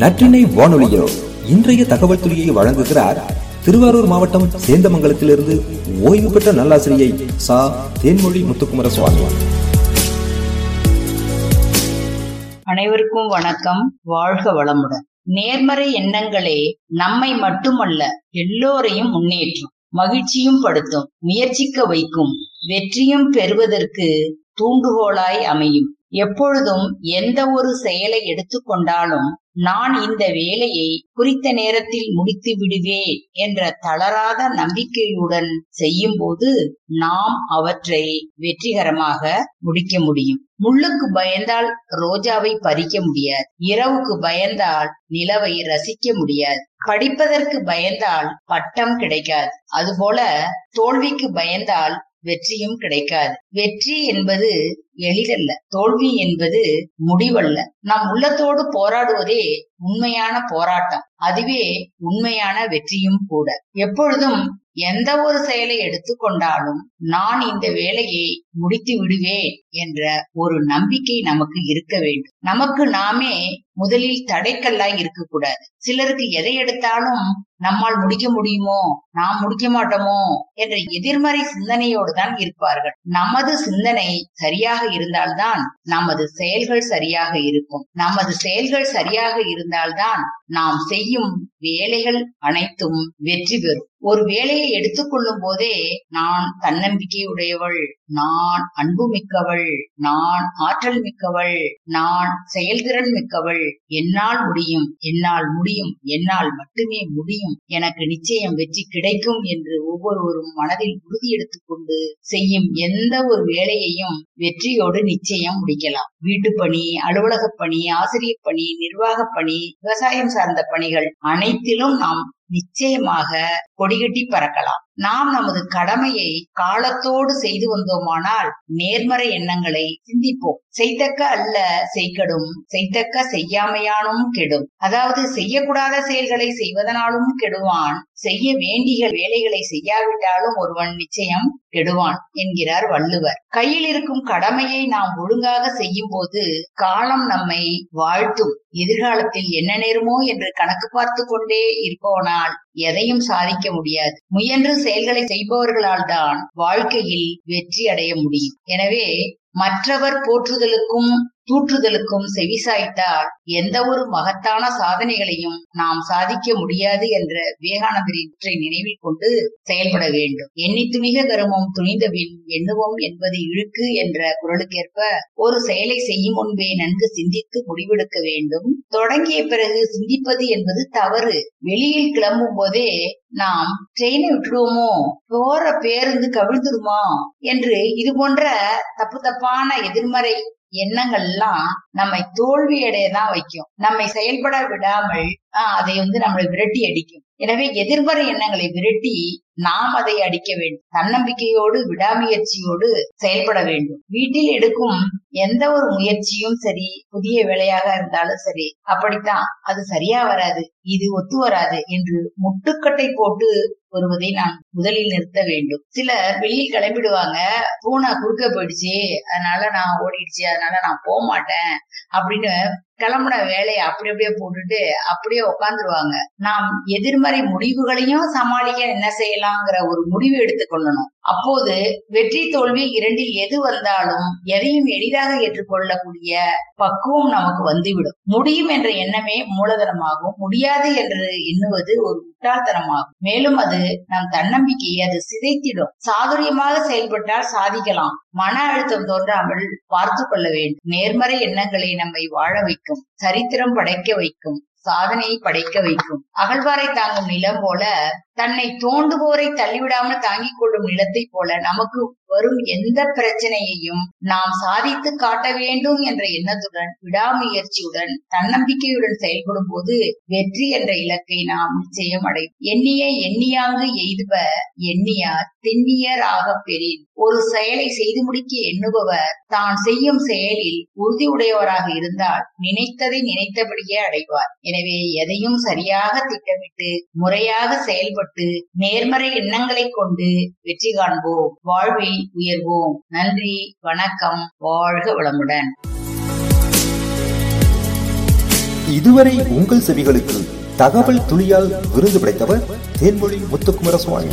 நற்றினை வானொலியோ இன்றைய தகவல் துறையை வழங்குகிறார் திருவாரூர் மாவட்டம் சேந்தமங்கலத்திலிருந்து ஓய்வு பெற்ற நல்லாசிரியை சா. தேன்மொழி முத்துக்குமர சுவாமி அனைவருக்கும் வணக்கம். வாழ்க வளமுடன். நேர்மறை எண்ணங்களே நம்மை மட்டுமல்ல எல்லோரையும் முன்னேற்றும் மகிழ்ச்சியும் படுத்தும் முயற்சிக்க வைக்கும் வெற்றியும் பெறுவதற்கு தூண்டுகோலாய் அமையும். எப்பொழுதும் எந்த ஒரு செயலை எடுத்துக்கொண்டாலும் நான் இந்த வேலையை குறித்த நேரத்தில் முடித்து விடுவேன் என்ற தளராத நம்பிக்கையுடன் செய்யும் போது நாம் அவற்றை வெற்றிகரமாக முடிக்க முடியும். முள்ளுக்கு பயந்தால் ரோஜாவை பறிக்க முடியாது. இரவுக்கு பயந்தால் நிலவை ரசிக்க முடியாது. படிப்பதற்கு பயந்தால் பட்டம் கிடைக்காது. அதுபோல தோல்விக்கு பயந்தால் வெற்றியும் கிடைக்காது. வெற்றி என்பது எளிதல்ல. தோல்வி என்பது முடிவல்ல. நம் உள்ளத்தோடு போராடுவதே உண்மையான போராட்டம். அதுவே உண்மையான வெற்றியும் கூட. எப்பொழுதும் எந்த ஒரு செயலை எடுத்துக்கொண்டாலும் நான் இந்த வேலையை முடித்து விடுவேன் என்ற ஒரு நம்பிக்கை நமக்கு இருக்க வேண்டும். நமக்கு நாமே முதலில் தடைக்கல்லாய் இருக்கக்கூடாது. சிலருக்கு எதை எடுத்தாலும் நம்மால் முடிக்க முடியுமோ? நாம் முடிக்க மாட்டோமோ? என்ற எதிர்மறை சிந்தனையோடு தான் இருப்பார்கள். நமது சிந்தனை சரியாக இருந்தால்தான் நமது செயல்கள் சரியாக இருக்கும். நமது செயல்கள் சரியாக இருந்தால்தான் நாம் செய்யும் வேலைகள் அனைத்தும் வெற்றி பெறும். ஒரு வேலையை எடுத்துக்கொள்ளும் போதே நான் தன்னம்பிக்கையுடையவள் நான் அன்பு மிக்கவள் நான் ஆற்றல் மிக்கவள் நான் செயல்திறன் மிக்கவள் என்னால் முடியும் என்னால் முடியும் என்னால் மட்டுமே முடியும் எனக்கு நிச்சயம் வெற்றி கிடைக்கும் என்று ஒவ்வொருவரும் மனதில் உறுதி எடுத்துக்கொண்டு செய்யும் எந்த ஒரு வேலையையும் வெற்றியோடு நிச்சயம் முடிக்கலாம். வீட்டு பணி அலுவலக பணி ஆசிரியர் பணி நிர்வாக பணி விவசாயம் சார்ந்த பணிகள் அனைத்திலும் நாம் நிச்சயமாக கொடிகட்டி பறக்கலாம். நாம் நமது கடமையை காலத்தோடு செய்து வந்தோமானால் நேர்மறை எண்ணங்களை சிந்திப்போம். செய்தக்க அல்ல செய்கடும் செய்தக்க செய்யாமையானும் கெடும். அதாவது செய்யக்கூடாத செயல்களை செய்வதனாலும் கெடுவான் செய்ய வேண்டிய வேலைகளை செய்யாவிட்டாலும் ஒருவன் நிச்சயம் கெடுவான் என்கிறார் வள்ளுவர். கையில் இருக்கும் கடமையை நாம் ஒழுங்காக செய்யும் போது காலம் நம்மை வாழ்த்தும். எதிர்காலத்தில் என்ன நேருமோ என்று கணக்கு பார்த்து கொண்டே இருப்பவனால் எதையும் சாதிக்க முடியாது. முயன்று செயல்களை செய்பவர்களால் தான் வாழ்க்கையில் வெற்றி அடைய முடியும். எனவே மற்றவர் போற்றுதலுக்கும் தூற்றுதலுக்கும் செவிசாய்த்தால் எந்த ஒரு மகத்தான சாதனைகளையும் நாம் சாதிக்க முடியாது என்ற விவேகானந்தரின் நினைவில் கொண்டு செயல்பட வேண்டும். எண்ணி துணிக கருமம் துணிந்தபின் எண்ணுவோம் என்பது இழுக்கு என்ற குரலுக்கேற்ப ஒரு செயலை செய்யும் முன்பே நன்கு சிந்தித்து முடிவெடுக்க வேண்டும். தொடங்கிய பிறகு சிந்திப்பது என்பது தவறு. வெளியில் கிளம்பும் போதே நாம் ட்ரெயினை விட்டுடுவோமோ? போற பேருந்து கவிழ்ந்துருமா என்று இது போன்ற தப்பு தப்பான எதிர்மறை எண்ணங்கள் எல்லாம் நம்மை தோல்வி அடையதான் வைக்கும். நம்மை செயல்பட விடாமல் ஆஹ் அதை வந்து நம்மளை விரட்டி அடிக்கும் எனவே எதிர்மறை எண்ணங்களை விரட்டி நாம் அதை அடிக்க வேண்டும். தன்னம்பிக்கையோடு விடாமுயற்சியோடு செயல்பட வேண்டும். வீட்டில் எடுக்கும் எந்த ஒரு முயற்சியும் சரி புதிய வேலையாக இருந்தாலும் சரி அப்படித்தான். அது சரியா வராது. இது ஒத்து வராது என்று முட்டுக்கட்டை போட்டு வருவதை நான் முதலில் நிறுத்த வேண்டும். சிலர் வெளியில் கிளம்பிடுவாங்க. பூனை குறுக்க போயிடுச்சு. அதனால நான் ஓடிடுச்சு. அதனால நான் போக மாட்டேன் அப்படின்னு கிளம்புன வேலையை அப்படி அப்படியே போட்டுட்டு அப்படியே உட்காந்துருவாங்க நாம் எதிர்மறை முடிவுகளையும் சமாளிக்க என்ன செய்யலாங்கிற ஒரு முடிவு எடுத்துக்கொள்ளணும் அப்போது வெற்றி தோல்வி இரண்டில் எது வந்தாலும் எதையும் எளிதாக ஏற்றுக்கொள்ளக்கூடிய பக்குவம் நமக்கு வந்துவிடும். முடியும் என்ற எண்ணமே மூலதனமாகும். முடியாது என்று எண்ணுவது ஒரு முட்டாள்தனமாகும். மேலும் அது நம் தன்னம்பிக்கையை அது சிதைத்திடும். சாதுரியமாக செயல்பட்டால் சாதிக்கலாம். மன அழுத்தம் தோன்றாமல் பார்த்து கொள்ள வேண்டும். நேர்மறை எண்ணங்களை நம்மை வாழ வைக்கும் சரித்திரம் படைக்க வைக்கும். சாதனையை படைக்க வைக்கும். அகழ்வாரை தாங்கும் நிலம் போல தன்னை தோண்டுவோரை தள்ளிவிடாமல் தாங்கிக் கொள்ளும் நிலத்தை போல நமக்கு வரும் எந்த பிரச்சனையையும் நாம் சாதித்து காட்ட வேண்டும் என்ற எண்ணத்துடன் விடாமுயற்சியுடன் தன்னம்பிக்கையுடன் செயல்படும் போது வெற்றி என்ற இலக்கை நாம் நிச்சயம் அடையும் எண்ணிய எண்ணியாங்கு எய்துவ எண்ணியார் திண்ணியர் ஆக பெறின். ஒரு செயலை செய்து முடிக்க எண்ணுபவர் தான் செய்யும் செயலில் உறுதியுடையவராக இருந்தால் நினைத்ததை நினைத்தபடியே அடைவார். எனவே எதையும் சரியாக திட்டமிட்டு முறையாக செயல்பட்டு நேர்மறை எண்ணங்களை கொண்டு வெற்றி காண்போம். வாழ்வில் உயர்வோம். நன்றி வணக்கம். வாழ்க வளமுடன். இதுவரை உங்கள் செவிகளுக்கு தகவல் துளியால் விருது படைத்தவர் தேன்மொழி முத்துக்குமர சுவாமி